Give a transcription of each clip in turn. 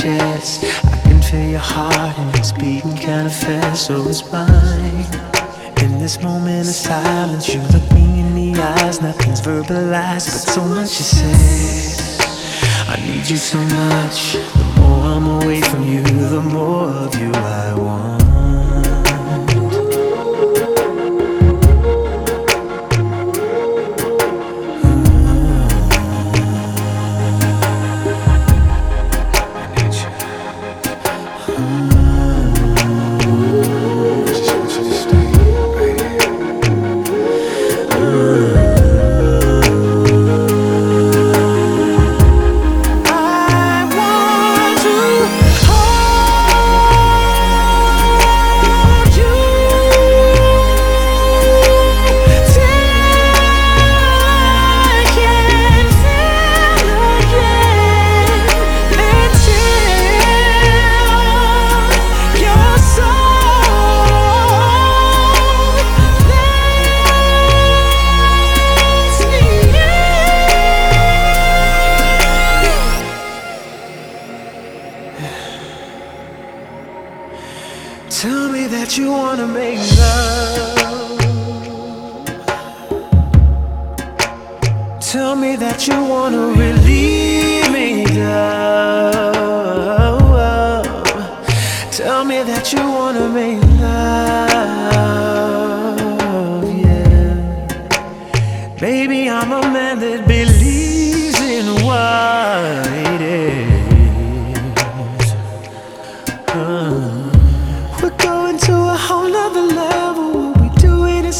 chest. I can feel your heart and it's beating kind of fast, so it's mine. In this moment of silence, you look me in the eyes. Nothing's verbalized, but so much is said. I need you so much. The more I'm away from you, the more wanna make love. Tell me that you wanna really make love. Tell me that you wanna make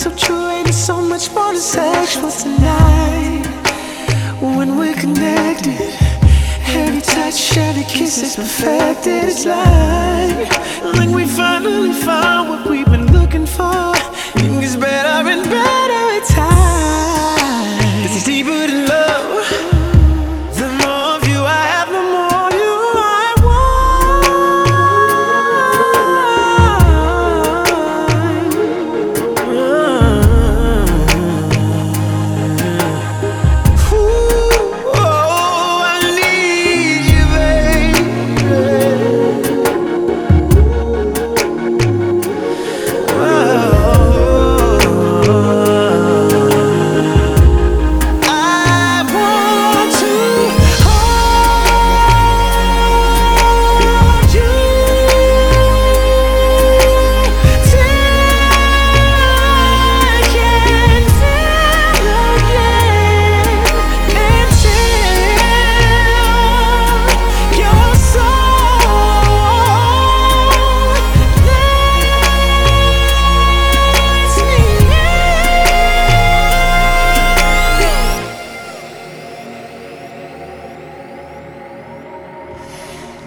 so true, and it's so much more than sexual tonight. When we're connected, every touch, every kiss is perfected. It's like, like we finally found what we've been looking for. Gets better and better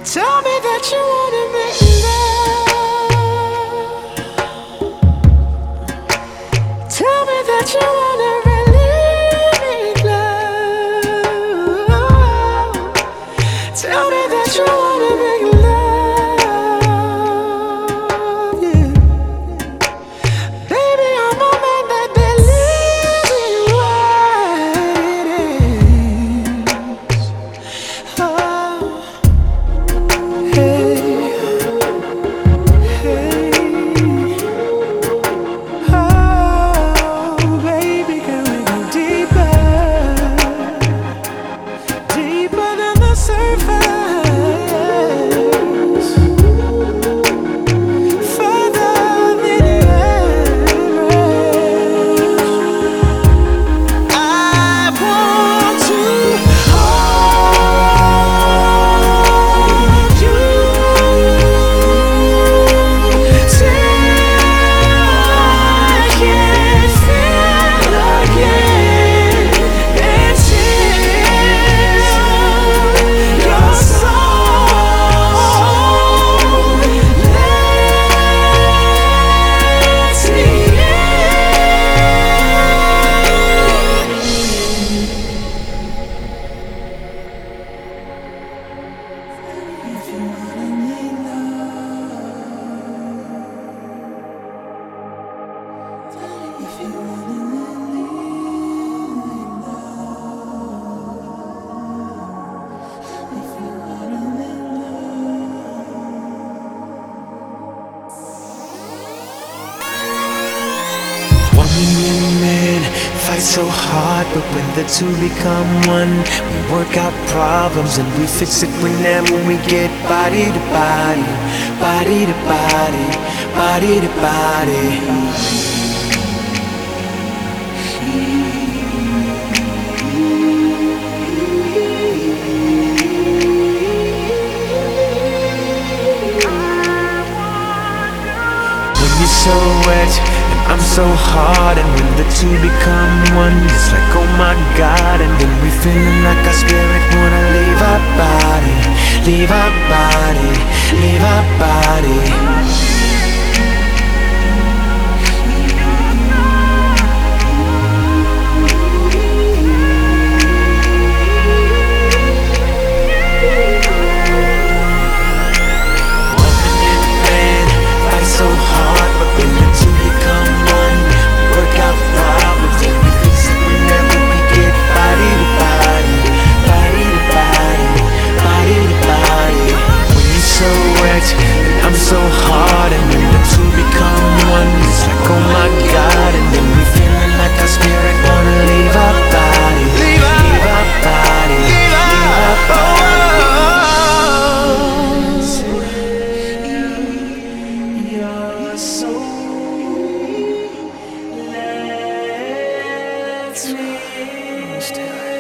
Tell me that you wanna make so hard, but when the two become one, we work out problems and we fix it whenever we get body to body, body to body, body to body. so wet and I'm so hard. And when the two become one It's like oh my god. And then we feeling like our spirit wanna leave our body Leave our body Leave our body. Let's, do it.